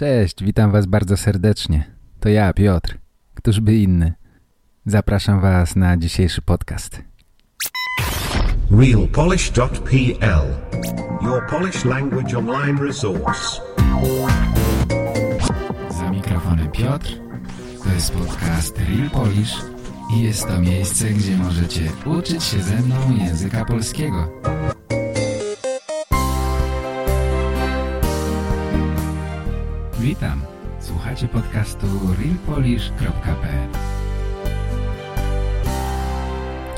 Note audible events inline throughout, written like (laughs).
Cześć, witam was bardzo serdecznie. To ja, Piotr. Któż by inny? Zapraszam was na dzisiejszy podcast. realpolish.pl Your Polish language online resource. Za mikrofonem Piotr. To jest podcast Real Polish i jest to miejsce, gdzie możecie uczyć się ze mną języka polskiego. Witam. Słuchacie podcastu realpolish.pl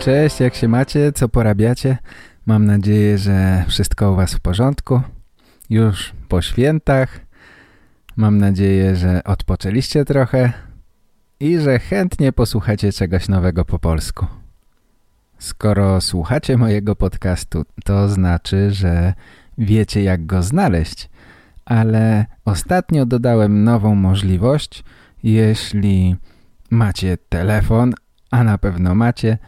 Cześć, jak się macie? Co porabiacie? Mam nadzieję, że wszystko u was w porządku. Już po świętach. Mam nadzieję, że odpoczęliście trochę i że chętnie posłuchacie czegoś nowego po polsku. Skoro słuchacie mojego podcastu, to znaczy, że wiecie jak go znaleźć, ale ostatnio dodałem nową możliwość. Jeśli macie telefon, a na pewno macie,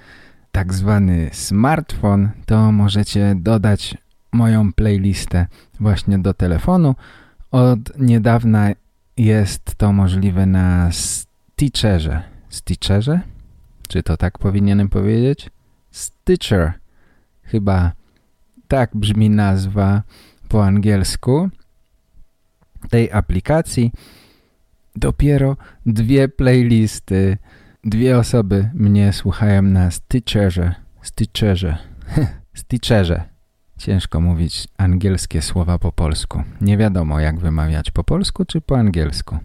tak zwany smartfon, to możecie dodać moją playlistę właśnie do telefonu. Od niedawna jest to możliwe na Stitcherze. Stitcherze? Czy to tak powinienem powiedzieć? Stitcher. Chyba tak brzmi nazwa po angielsku tej aplikacji. Dopiero dwie playlisty Dwie osoby mnie słuchają na Stitcherze. Stitcherze. (laughs) Stitcherze. Ciężko mówić angielskie słowa po polsku. Nie wiadomo jak wymawiać po polsku czy po angielsku.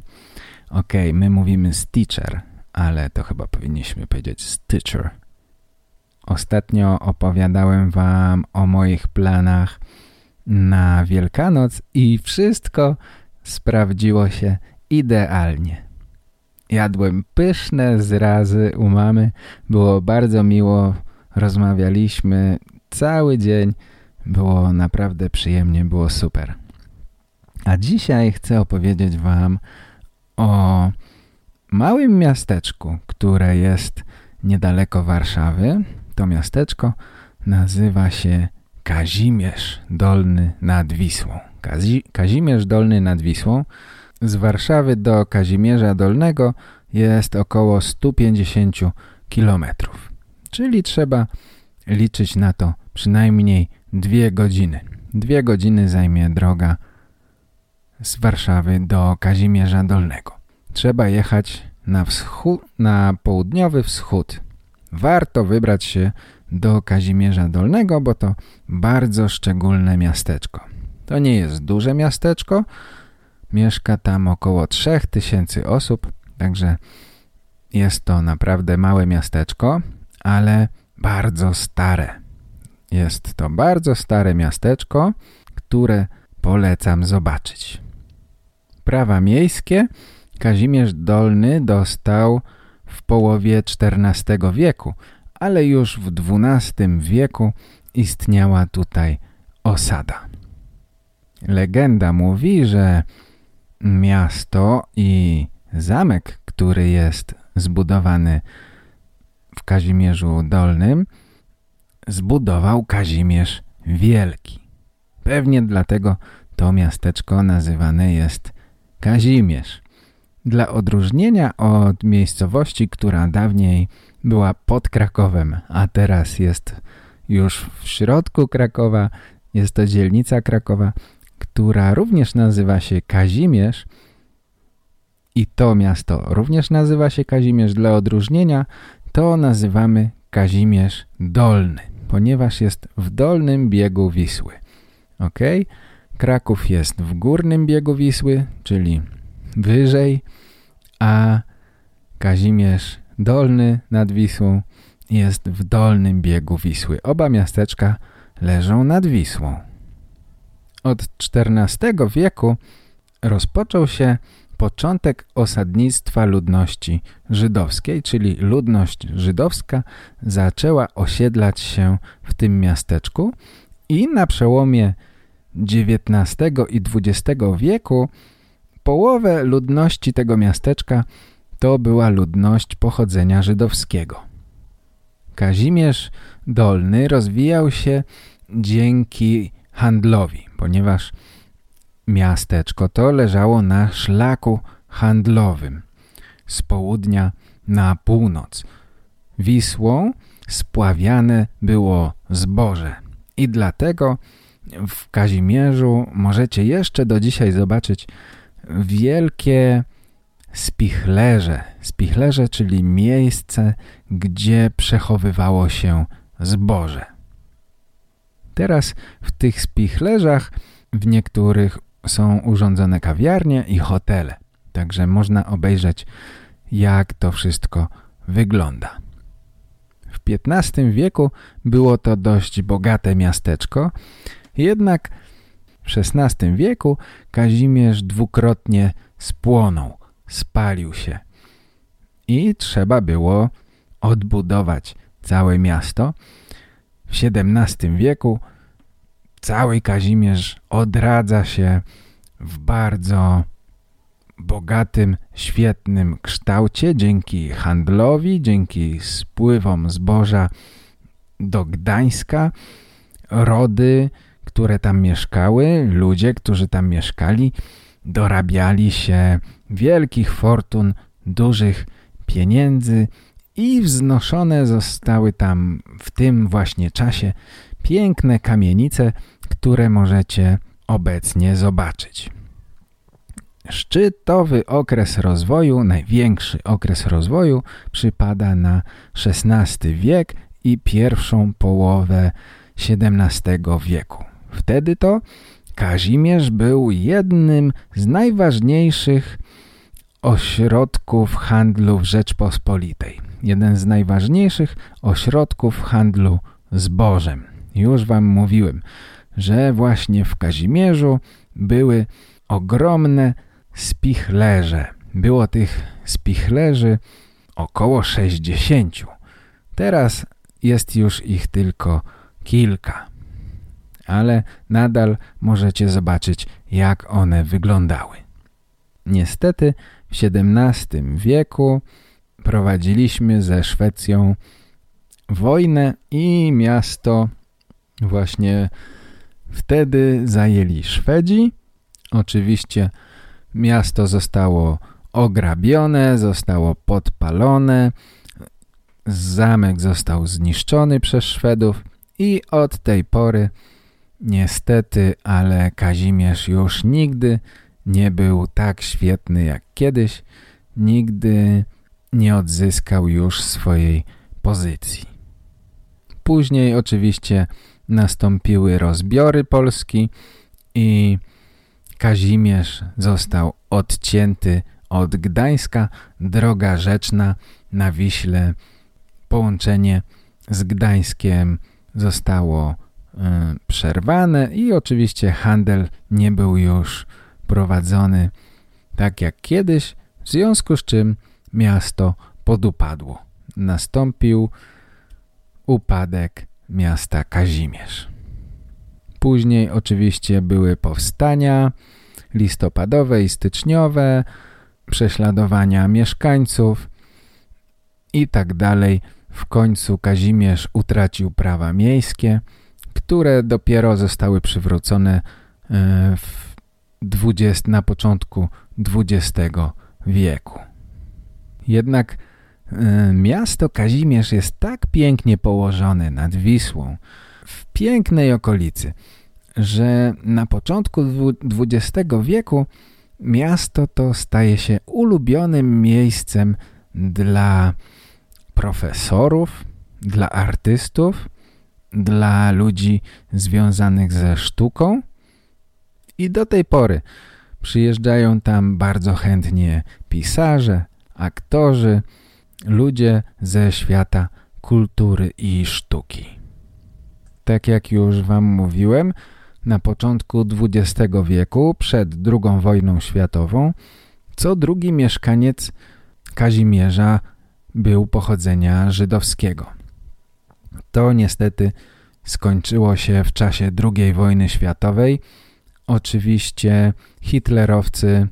Ok, my mówimy Stitcher, ale to chyba powinniśmy powiedzieć Stitcher. Ostatnio opowiadałem wam o moich planach na Wielkanoc i wszystko sprawdziło się idealnie. Jadłem pyszne zrazy u mamy. Było bardzo miło. Rozmawialiśmy cały dzień. Było naprawdę przyjemnie, było super. A dzisiaj chcę opowiedzieć wam o małym miasteczku, które jest niedaleko Warszawy. To miasteczko nazywa się Kazimierz Dolny nad Wisłą. Kazi Kazimierz Dolny nad Wisłą z Warszawy do Kazimierza Dolnego jest około 150 km. Czyli trzeba liczyć na to przynajmniej dwie godziny. Dwie godziny zajmie droga z Warszawy do Kazimierza Dolnego. Trzeba jechać na, wschód, na południowy wschód. Warto wybrać się do Kazimierza Dolnego, bo to bardzo szczególne miasteczko. To nie jest duże miasteczko, Mieszka tam około 3000 osób, także jest to naprawdę małe miasteczko, ale bardzo stare. Jest to bardzo stare miasteczko, które polecam zobaczyć. Prawa miejskie Kazimierz Dolny dostał w połowie XIV wieku, ale już w XII wieku istniała tutaj osada. Legenda mówi, że miasto i zamek, który jest zbudowany w Kazimierzu Dolnym, zbudował Kazimierz Wielki. Pewnie dlatego to miasteczko nazywane jest Kazimierz. Dla odróżnienia od miejscowości, która dawniej była pod Krakowem, a teraz jest już w środku Krakowa, jest to dzielnica Krakowa, która również nazywa się Kazimierz i to miasto również nazywa się Kazimierz dla odróżnienia, to nazywamy Kazimierz Dolny, ponieważ jest w dolnym biegu Wisły. Ok? Kraków jest w górnym biegu Wisły, czyli wyżej, a Kazimierz Dolny nad Wisłą jest w dolnym biegu Wisły. Oba miasteczka leżą nad Wisłą. Od XIV wieku rozpoczął się początek osadnictwa ludności żydowskiej, czyli ludność żydowska zaczęła osiedlać się w tym miasteczku i na przełomie XIX i XX wieku połowę ludności tego miasteczka to była ludność pochodzenia żydowskiego. Kazimierz Dolny rozwijał się dzięki handlowi, ponieważ miasteczko to leżało na szlaku handlowym z południa na północ. Wisłą spławiane było zboże i dlatego w Kazimierzu możecie jeszcze do dzisiaj zobaczyć wielkie spichlerze. Spichlerze, czyli miejsce, gdzie przechowywało się zboże. Teraz w tych spichlerzach w niektórych są urządzone kawiarnie i hotele. Także można obejrzeć jak to wszystko wygląda. W XV wieku było to dość bogate miasteczko, jednak w XVI wieku Kazimierz dwukrotnie spłonął, spalił się i trzeba było odbudować całe miasto. W XVII wieku cały Kazimierz odradza się w bardzo bogatym, świetnym kształcie dzięki handlowi, dzięki spływom zboża do Gdańska. Rody, które tam mieszkały, ludzie, którzy tam mieszkali, dorabiali się wielkich fortun, dużych pieniędzy i wznoszone zostały tam w tym właśnie czasie piękne kamienice, które możecie obecnie zobaczyć. Szczytowy okres rozwoju, największy okres rozwoju przypada na XVI wiek i pierwszą połowę XVII wieku. Wtedy to Kazimierz był jednym z najważniejszych ośrodków handlu w Rzeczpospolitej. Jeden z najważniejszych ośrodków handlu zbożem. Już wam mówiłem, że właśnie w Kazimierzu były ogromne spichlerze. Było tych spichlerzy około 60. Teraz jest już ich tylko kilka. Ale nadal możecie zobaczyć, jak one wyglądały. Niestety w XVII wieku prowadziliśmy ze Szwecją wojnę i miasto właśnie wtedy zajęli Szwedzi. Oczywiście Miasto zostało ograbione, zostało podpalone, zamek został zniszczony przez Szwedów i od tej pory niestety, ale Kazimierz już nigdy nie był tak świetny jak kiedyś, nigdy nie odzyskał już swojej pozycji. Później oczywiście nastąpiły rozbiory Polski i Kazimierz został odcięty od Gdańska, droga rzeczna na Wiśle, połączenie z Gdańskiem zostało y, przerwane i oczywiście handel nie był już prowadzony tak jak kiedyś, w związku z czym miasto podupadło. Nastąpił upadek miasta Kazimierz. Później oczywiście były powstania listopadowe i styczniowe, prześladowania mieszkańców i tak dalej. W końcu Kazimierz utracił prawa miejskie, które dopiero zostały przywrócone e, w 20, na początku XX wieku. Jednak e, miasto Kazimierz jest tak pięknie położone nad Wisłą, w pięknej okolicy, że na początku XX wieku miasto to staje się ulubionym miejscem dla profesorów, dla artystów, dla ludzi związanych ze sztuką. I do tej pory przyjeżdżają tam bardzo chętnie pisarze, aktorzy, ludzie ze świata kultury i sztuki. Tak jak już wam mówiłem, na początku XX wieku, przed II wojną światową, co drugi mieszkaniec Kazimierza był pochodzenia żydowskiego. To niestety skończyło się w czasie II wojny światowej. Oczywiście hitlerowcy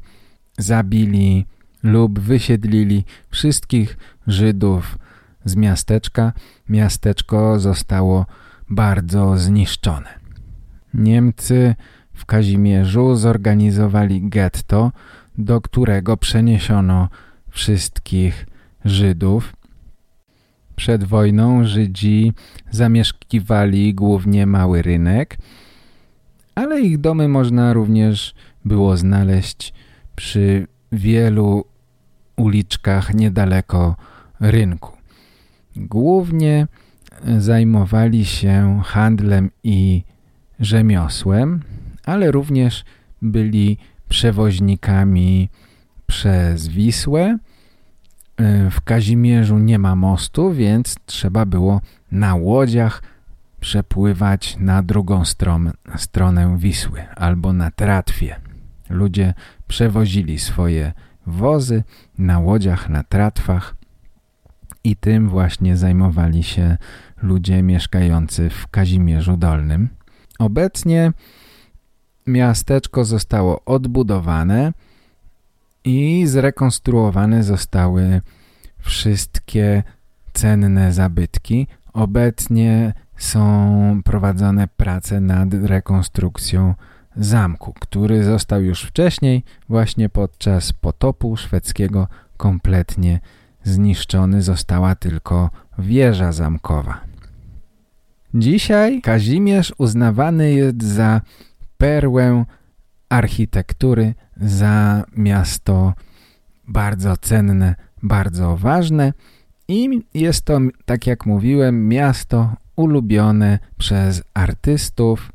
zabili lub wysiedlili wszystkich Żydów z miasteczka. Miasteczko zostało bardzo zniszczone. Niemcy w Kazimierzu zorganizowali getto, do którego przeniesiono wszystkich Żydów. Przed wojną Żydzi zamieszkiwali głównie mały rynek, ale ich domy można również było znaleźć przy wielu uliczkach niedaleko rynku. Głównie zajmowali się handlem i rzemiosłem, ale również byli przewoźnikami przez Wisłę. W Kazimierzu nie ma mostu, więc trzeba było na łodziach przepływać na drugą stronę, stronę Wisły albo na tratwie. Ludzie przewozili swoje wozy na łodziach, na tratwach i tym właśnie zajmowali się ludzie mieszkający w Kazimierzu Dolnym. Obecnie miasteczko zostało odbudowane i zrekonstruowane zostały wszystkie cenne zabytki. Obecnie są prowadzone prace nad rekonstrukcją zamku, który został już wcześniej, właśnie podczas potopu szwedzkiego, kompletnie zniszczony. Została tylko wieża zamkowa. Dzisiaj Kazimierz uznawany jest za perłę architektury, za miasto bardzo cenne, bardzo ważne i jest to, tak jak mówiłem, miasto ulubione przez artystów.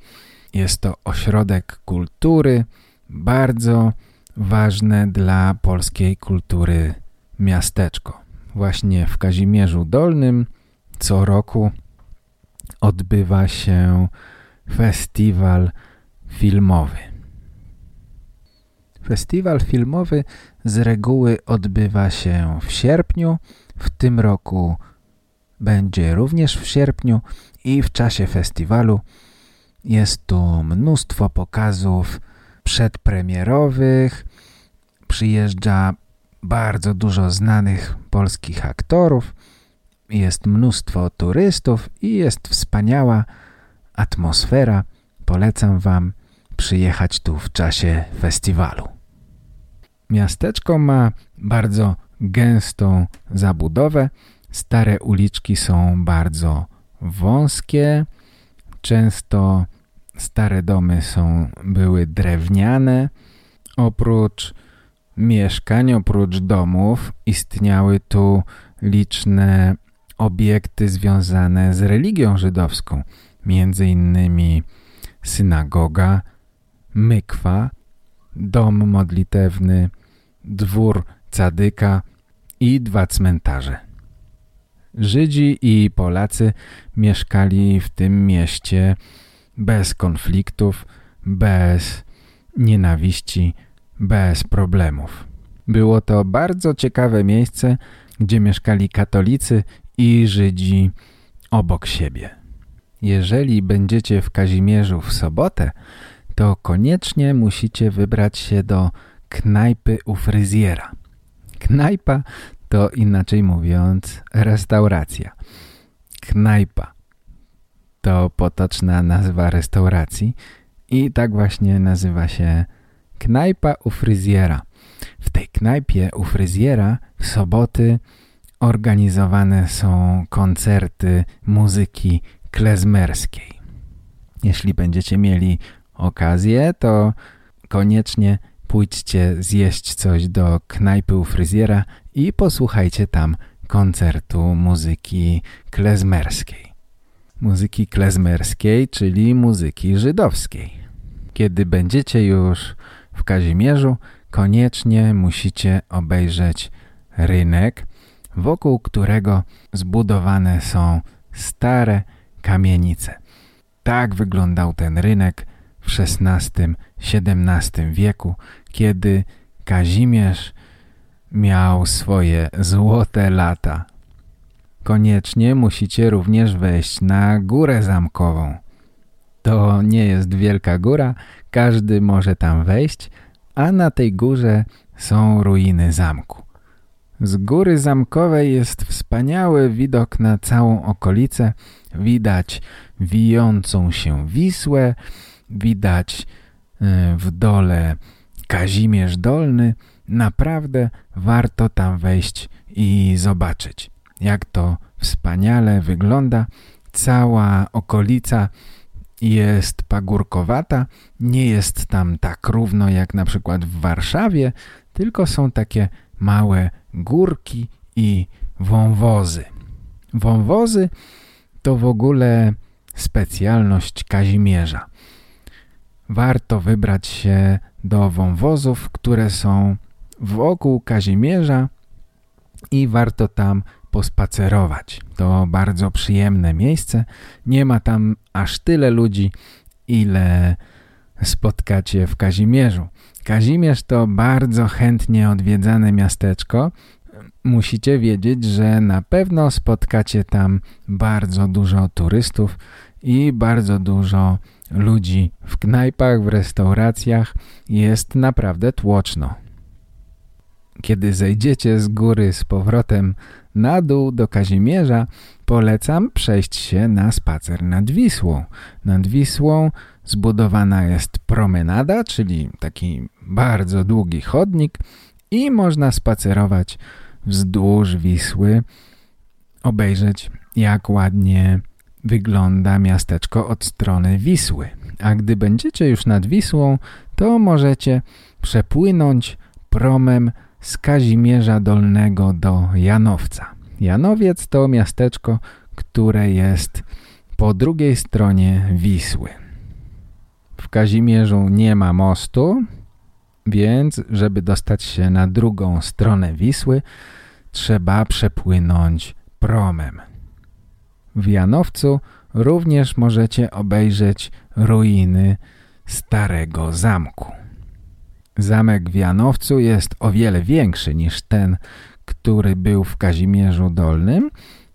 Jest to ośrodek kultury, bardzo ważne dla polskiej kultury miasteczko. Właśnie w Kazimierzu Dolnym co roku odbywa się festiwal filmowy. Festiwal filmowy z reguły odbywa się w sierpniu. W tym roku będzie również w sierpniu i w czasie festiwalu jest tu mnóstwo pokazów przedpremierowych. Przyjeżdża bardzo dużo znanych polskich aktorów. Jest mnóstwo turystów i jest wspaniała atmosfera. Polecam Wam przyjechać tu w czasie festiwalu. Miasteczko ma bardzo gęstą zabudowę. Stare uliczki są bardzo wąskie. Często stare domy są, były drewniane. Oprócz mieszkań, oprócz domów istniały tu liczne obiekty związane z religią żydowską. Między innymi synagoga, mykwa, dom modlitewny, dwór cadyka i dwa cmentarze. Żydzi i Polacy mieszkali w tym mieście bez konfliktów, bez nienawiści, bez problemów. Było to bardzo ciekawe miejsce, gdzie mieszkali katolicy i Żydzi obok siebie. Jeżeli będziecie w Kazimierzu w sobotę, to koniecznie musicie wybrać się do knajpy u fryzjera. Knajpa to inaczej mówiąc restauracja. Knajpa to potoczna nazwa restauracji i tak właśnie nazywa się knajpa u fryzjera. W tej knajpie u fryzjera w soboty organizowane są koncerty muzyki klezmerskiej. Jeśli będziecie mieli okazję, to koniecznie pójdźcie zjeść coś do knajpy u fryzjera i posłuchajcie tam koncertu muzyki klezmerskiej. Muzyki klezmerskiej, czyli muzyki żydowskiej. Kiedy będziecie już w Kazimierzu, koniecznie musicie obejrzeć rynek, wokół którego zbudowane są stare kamienice. Tak wyglądał ten rynek w XVI-XVII wieku, kiedy Kazimierz miał swoje złote lata. Koniecznie musicie również wejść na górę zamkową. To nie jest wielka góra, każdy może tam wejść, a na tej górze są ruiny zamku. Z góry zamkowej jest wspaniały widok na całą okolicę. Widać wijącą się Wisłę, widać w dole Kazimierz Dolny, naprawdę warto tam wejść i zobaczyć, jak to wspaniale wygląda. Cała okolica jest pagórkowata, nie jest tam tak równo jak na przykład w Warszawie, tylko są takie małe górki i wąwozy. Wąwozy to w ogóle specjalność Kazimierza. Warto wybrać się do wąwozów, które są wokół Kazimierza i warto tam pospacerować. To bardzo przyjemne miejsce. Nie ma tam aż tyle ludzi, ile spotkacie w Kazimierzu. Kazimierz to bardzo chętnie odwiedzane miasteczko. Musicie wiedzieć, że na pewno spotkacie tam bardzo dużo turystów i bardzo dużo ludzi w knajpach, w restauracjach. Jest naprawdę tłoczno. Kiedy zejdziecie z góry z powrotem na dół do Kazimierza, polecam przejść się na spacer nad Wisłą. Nad Wisłą zbudowana jest promenada, czyli taki bardzo długi chodnik i można spacerować wzdłuż Wisły, obejrzeć jak ładnie wygląda miasteczko od strony Wisły. A gdy będziecie już nad Wisłą, to możecie przepłynąć promem z Kazimierza Dolnego do Janowca. Janowiec to miasteczko, które jest po drugiej stronie Wisły. W Kazimierzu nie ma mostu, więc żeby dostać się na drugą stronę Wisły, trzeba przepłynąć promem. W Janowcu również możecie obejrzeć ruiny starego zamku. Zamek w Janowcu jest o wiele większy niż ten, który był w Kazimierzu Dolnym.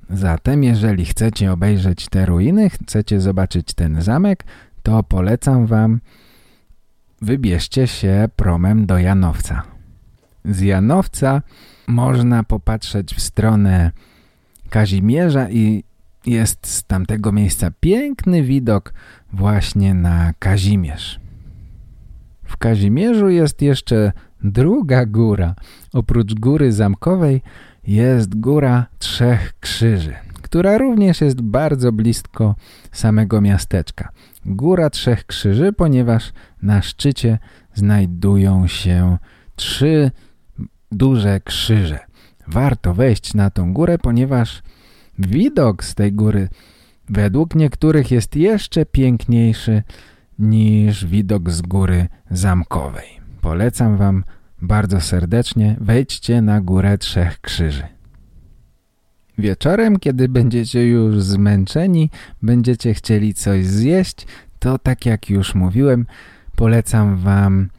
Zatem jeżeli chcecie obejrzeć te ruiny, chcecie zobaczyć ten zamek, to polecam wam wybierzcie się promem do Janowca. Z Janowca można popatrzeć w stronę Kazimierza i jest z tamtego miejsca piękny widok właśnie na Kazimierz. W Kazimierzu jest jeszcze druga góra. Oprócz góry zamkowej jest góra Trzech Krzyży, która również jest bardzo blisko samego miasteczka. Góra Trzech Krzyży, ponieważ na szczycie znajdują się trzy duże krzyże. Warto wejść na tą górę, ponieważ widok z tej góry według niektórych jest jeszcze piękniejszy niż widok z góry zamkowej. Polecam Wam bardzo serdecznie, wejdźcie na górę Trzech Krzyży. Wieczorem, kiedy będziecie już zmęczeni, będziecie chcieli coś zjeść, to tak jak już mówiłem, polecam Wam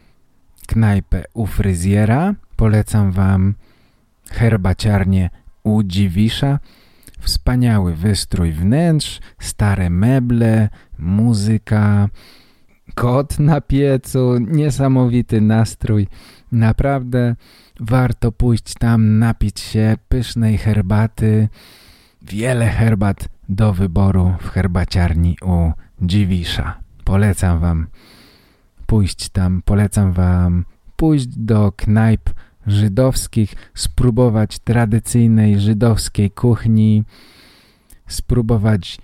knajpę u fryzjera, polecam Wam herbaciarnię u Dziwisza, wspaniały wystrój wnętrz, stare meble, muzyka, kot na piecu, niesamowity nastrój. Naprawdę warto pójść tam, napić się pysznej herbaty. Wiele herbat do wyboru w herbaciarni u Dziwisza. Polecam wam pójść tam, polecam wam pójść do knajp żydowskich, spróbować tradycyjnej żydowskiej kuchni, spróbować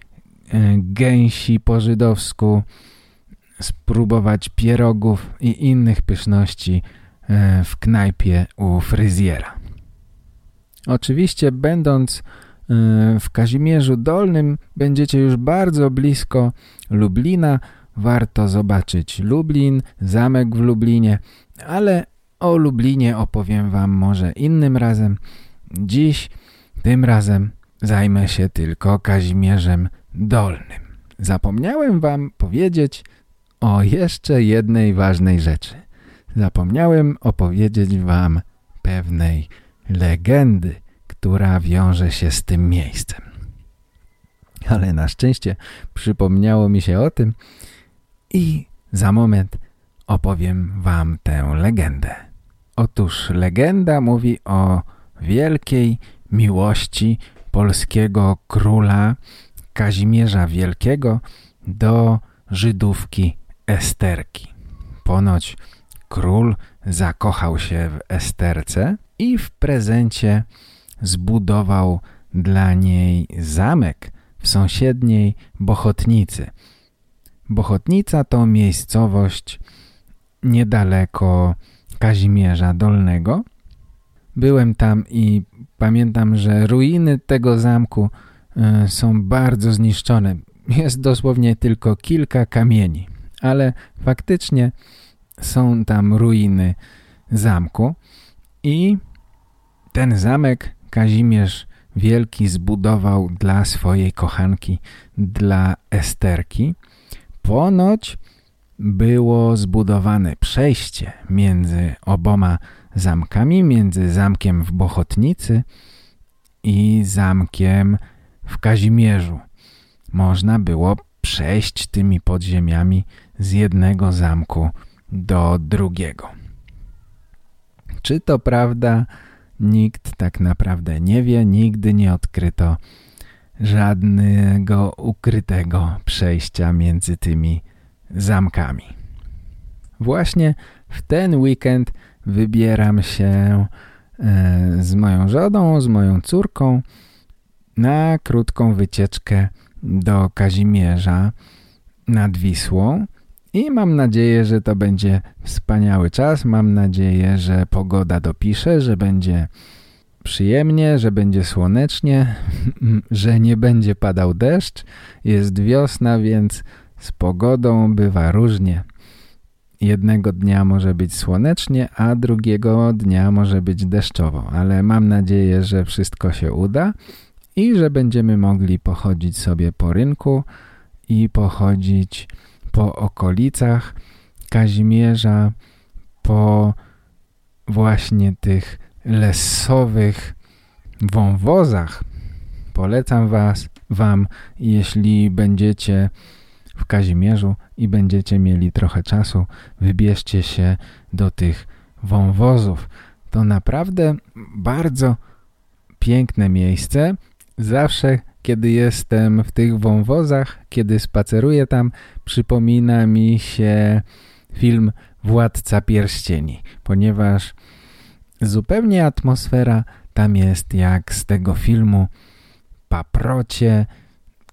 e, gęsi po żydowsku, spróbować pierogów i innych pyszności e, w knajpie u fryzjera. Oczywiście będąc e, w Kazimierzu Dolnym będziecie już bardzo blisko Lublina. Warto zobaczyć Lublin, zamek w Lublinie, ale o Lublinie opowiem wam może innym razem. Dziś, tym razem zajmę się tylko Kazimierzem Dolnym. Zapomniałem wam powiedzieć, o jeszcze jednej ważnej rzeczy. Zapomniałem opowiedzieć wam pewnej legendy, która wiąże się z tym miejscem. Ale na szczęście przypomniało mi się o tym i za moment opowiem wam tę legendę. Otóż legenda mówi o wielkiej miłości polskiego króla Kazimierza Wielkiego do Żydówki Esterki. Ponoć król zakochał się w Esterce i w prezencie zbudował dla niej zamek w sąsiedniej Bochotnicy. Bochotnica to miejscowość niedaleko Kazimierza Dolnego. Byłem tam i pamiętam, że ruiny tego zamku y, są bardzo zniszczone. Jest dosłownie tylko kilka kamieni, ale faktycznie są tam ruiny zamku i ten zamek Kazimierz Wielki zbudował dla swojej kochanki, dla Esterki. Ponoć było zbudowane przejście między oboma zamkami, między zamkiem w Bochotnicy i zamkiem w Kazimierzu. Można było przejść tymi podziemiami z jednego zamku do drugiego. Czy to prawda? Nikt tak naprawdę nie wie, nigdy nie odkryto żadnego ukrytego przejścia między tymi zamkami. Właśnie w ten weekend wybieram się e, z moją żoną, z moją córką na krótką wycieczkę do Kazimierza nad Wisłą i mam nadzieję, że to będzie wspaniały czas. Mam nadzieję, że pogoda dopisze, że będzie przyjemnie, że będzie słonecznie, (laughs) że nie będzie padał deszcz. Jest wiosna, więc z pogodą bywa różnie. Jednego dnia może być słonecznie, a drugiego dnia może być deszczowo, ale mam nadzieję, że wszystko się uda i że będziemy mogli pochodzić sobie po rynku i pochodzić po okolicach Kazimierza, po właśnie tych lesowych wąwozach. Polecam was, wam, jeśli będziecie w Kazimierzu i będziecie mieli trochę czasu, wybierzcie się do tych wąwozów. To naprawdę bardzo piękne miejsce. Zawsze, kiedy jestem w tych wąwozach, kiedy spaceruję tam, przypomina mi się film Władca Pierścieni, ponieważ zupełnie atmosfera tam jest jak z tego filmu paprocie,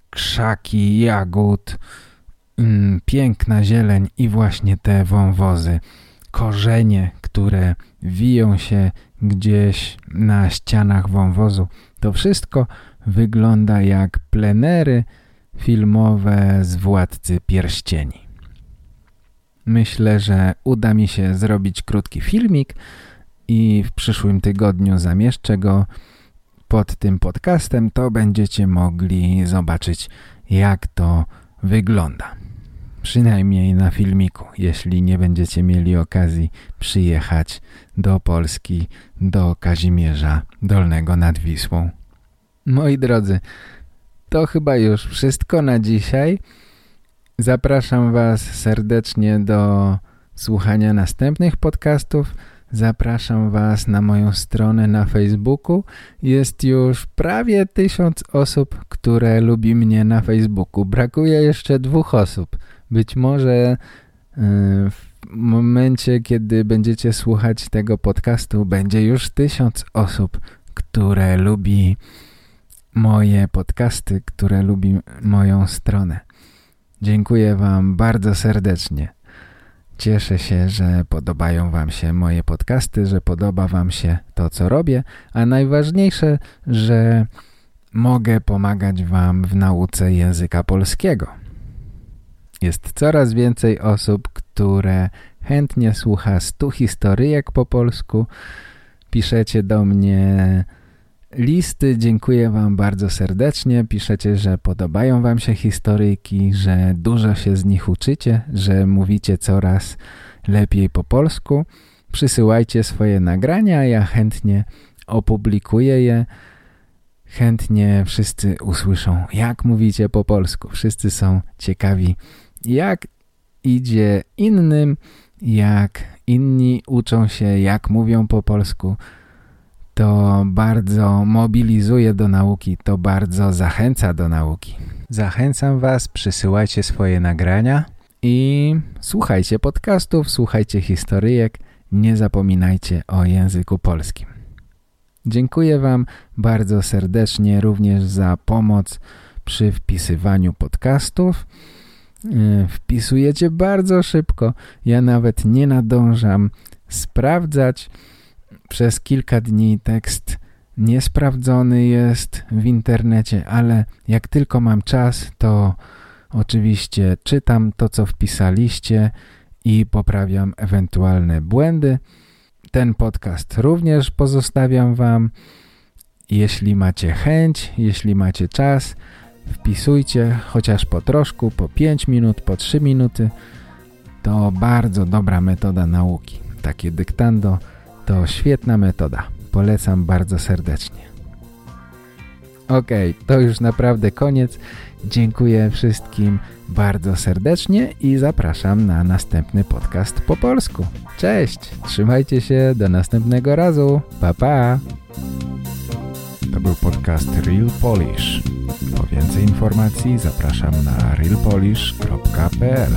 krzaki, jagód, mm, piękna zieleń i właśnie te wąwozy, korzenie, które wiją się gdzieś na ścianach wąwozu. To wszystko wygląda jak plenery filmowe z Władcy Pierścieni. Myślę, że uda mi się zrobić krótki filmik i w przyszłym tygodniu zamieszczę go pod tym podcastem, to będziecie mogli zobaczyć jak to wygląda. Przynajmniej na filmiku, jeśli nie będziecie mieli okazji przyjechać do Polski, do Kazimierza Dolnego nad Wisłą. Moi drodzy, to chyba już wszystko na dzisiaj. Zapraszam Was serdecznie do słuchania następnych podcastów. Zapraszam Was na moją stronę na Facebooku. Jest już prawie tysiąc osób, które lubi mnie na Facebooku. Brakuje jeszcze dwóch osób. Być może e, w momencie, kiedy będziecie słuchać tego podcastu, będzie już tysiąc osób, które lubi moje podcasty, które lubi moją stronę. Dziękuję Wam bardzo serdecznie. Cieszę się, że podobają Wam się moje podcasty, że podoba Wam się to, co robię, a najważniejsze, że mogę pomagać Wam w nauce języka polskiego. Jest coraz więcej osób, które chętnie słucha stu historyjek po polsku. Piszecie do mnie listy. Dziękuję Wam bardzo serdecznie. Piszecie, że podobają Wam się historyjki, że dużo się z nich uczycie, że mówicie coraz lepiej po polsku. Przysyłajcie swoje nagrania, ja chętnie opublikuję je. Chętnie wszyscy usłyszą, jak mówicie po polsku. Wszyscy są ciekawi, jak idzie innym, jak inni uczą się, jak mówią po polsku to bardzo mobilizuje do nauki, to bardzo zachęca do nauki. Zachęcam Was, przysyłajcie swoje nagrania i słuchajcie podcastów, słuchajcie historyjek, nie zapominajcie o języku polskim. Dziękuję Wam bardzo serdecznie również za pomoc przy wpisywaniu podcastów. E, wpisujecie bardzo szybko. Ja nawet nie nadążam sprawdzać. Przez kilka dni tekst niesprawdzony jest w internecie, ale jak tylko mam czas, to oczywiście czytam to, co wpisaliście i poprawiam ewentualne błędy. Ten podcast również pozostawiam Wam. Jeśli macie chęć, jeśli macie czas, wpisujcie chociaż po troszku, po 5 minut, po 3 minuty. To bardzo dobra metoda nauki. Takie dyktando to świetna metoda. Polecam bardzo serdecznie. Ok, to już naprawdę koniec. Dziękuję wszystkim bardzo serdecznie i zapraszam na następny podcast po polsku. Cześć, trzymajcie się, do następnego razu. Pa, pa. To był podcast Real Polish. Po więcej informacji zapraszam na realpolish.pl